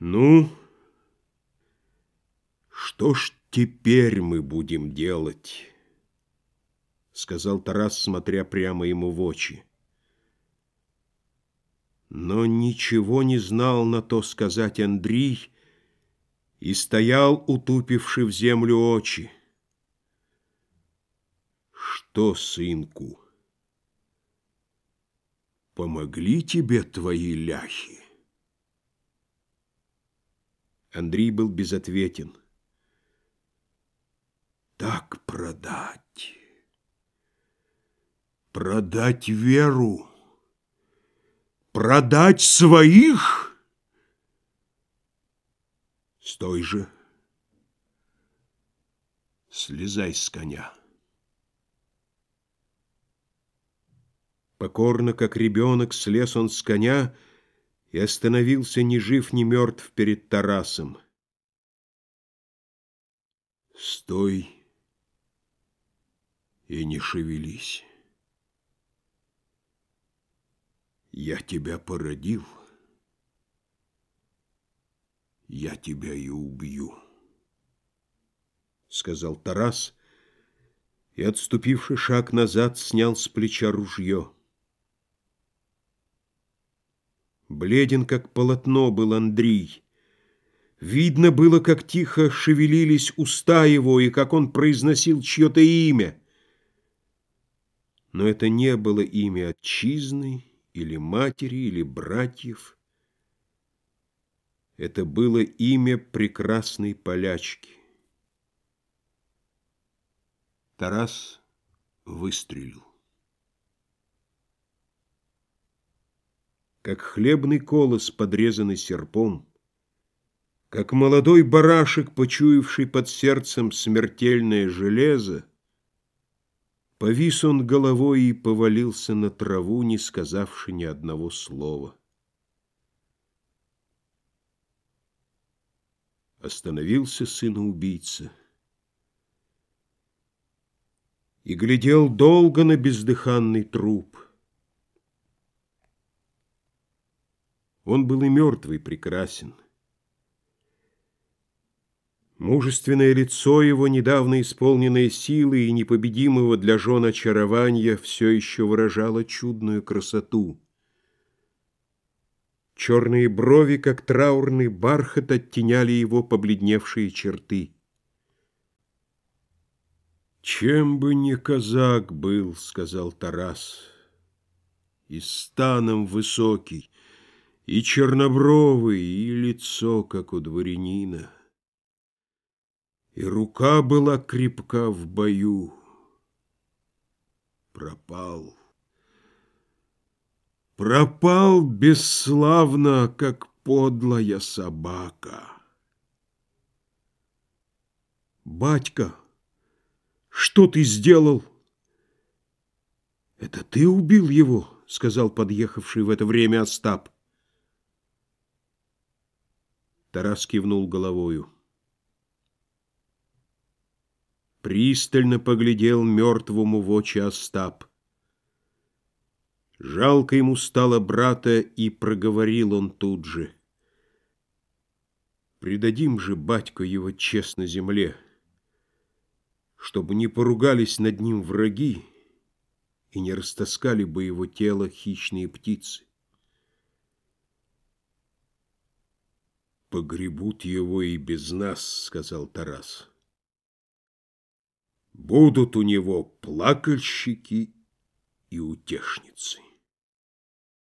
Ну, что ж теперь мы будем делать? Сказал Тарас, смотря прямо ему в очи. Но ничего не знал на то сказать Андрей и стоял, утупивши в землю очи. Что, сынку, помогли тебе твои ляхи? Андрей был безответен. Так продать. Продать веру. Продать своих? Стой же. Слезай с коня. Покорно, как ребенок, слез он с коня и остановился ни жив, ни мертв перед Тарасом. Стой и не шевелись. Я тебя породил, я тебя и убью, сказал Тарас, и, отступивший шаг назад, снял с плеча ружье. Бледен, как полотно, был Андрей. Видно было, как тихо шевелились уста его, и как он произносил чье-то имя. Но это не было имя отчизны, или матери, или братьев. Это было имя прекрасной полячки. Тарас выстрелил. Как хлебный колос, подрезанный серпом, как молодой барашек, почуявший под сердцем смертельное железо, повис он головой и повалился на траву, не сказавши ни одного слова. Остановился сына-убийца и глядел долго на бездыханный труп — Он был и мертвый прекрасен. Мужественное лицо его, недавно исполненное силы и непобедимого для жен очарования, все еще выражало чудную красоту. Черные брови, как траурный бархат, оттеняли его побледневшие черты. «Чем бы не казак был, — сказал Тарас, — и станом высокий, — и чернобровый, и лицо, как у дворянина. И рука была крепка в бою. Пропал. Пропал бесславно, как подлая собака. Батька, что ты сделал? Это ты убил его, сказал подъехавший в это время Остап. Тарас кивнул головою. Пристально поглядел мертвому в очи Остап. Жалко ему стало брата, и проговорил он тут же. Предадим же батько его честно земле, чтобы не поругались над ним враги и не растаскали бы его тело хищные птицы. «Погребут его и без нас», — сказал Тарас. «Будут у него плакальщики и утешницы».